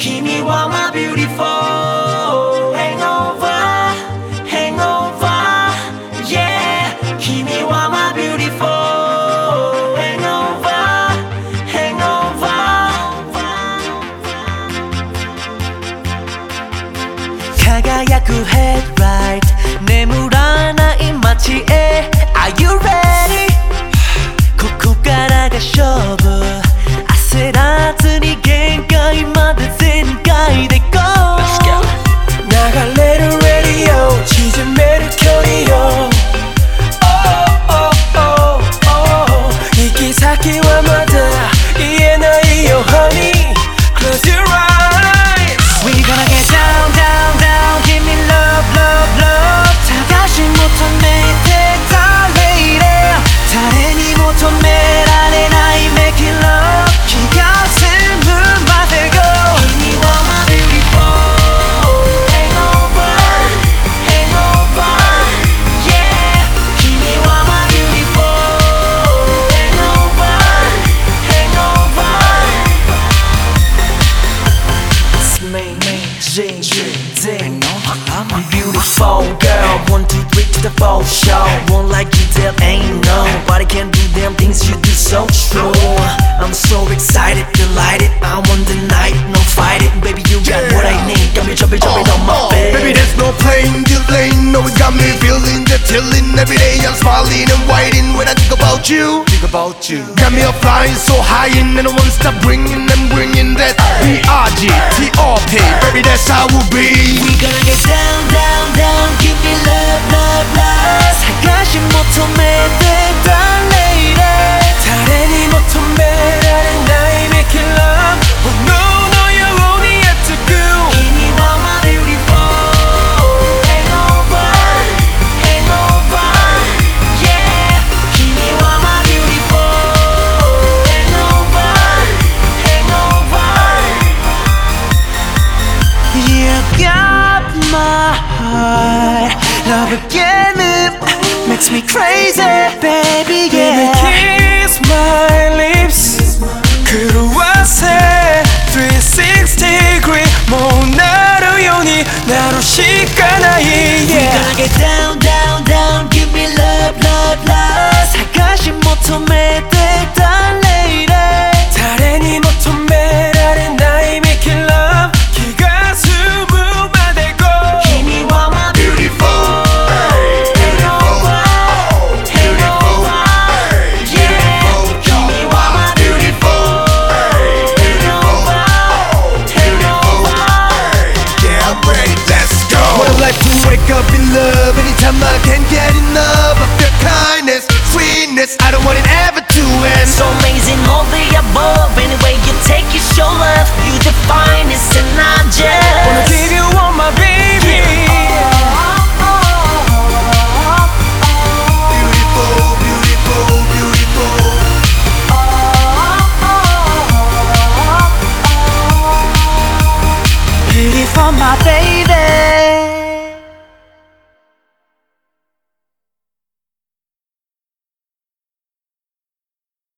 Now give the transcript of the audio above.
君は my beautiful hangover hangover yeah 君は my beautiful hangover hangover 輝くヘッドライト眠らない街へ beautiful girl. One, two, three to the full show. One like you, there ain't nobody can do them things you do so true. about you. Think about you. Got me up flying so high and then one stop bringing and bringing that B-R-G, T-R-P. Baby, that's how we be. We gonna get down, down, down. Give me love, love, love. 사가지 못해 내 my heart Love again it makes me crazy Baby yeah kiss my lips 그루와세 360 degree 못 나를 요니 나로 시간아이 We yeah. Love. Anytime I can get enough of your kindness, sweetness. I don't want it ever to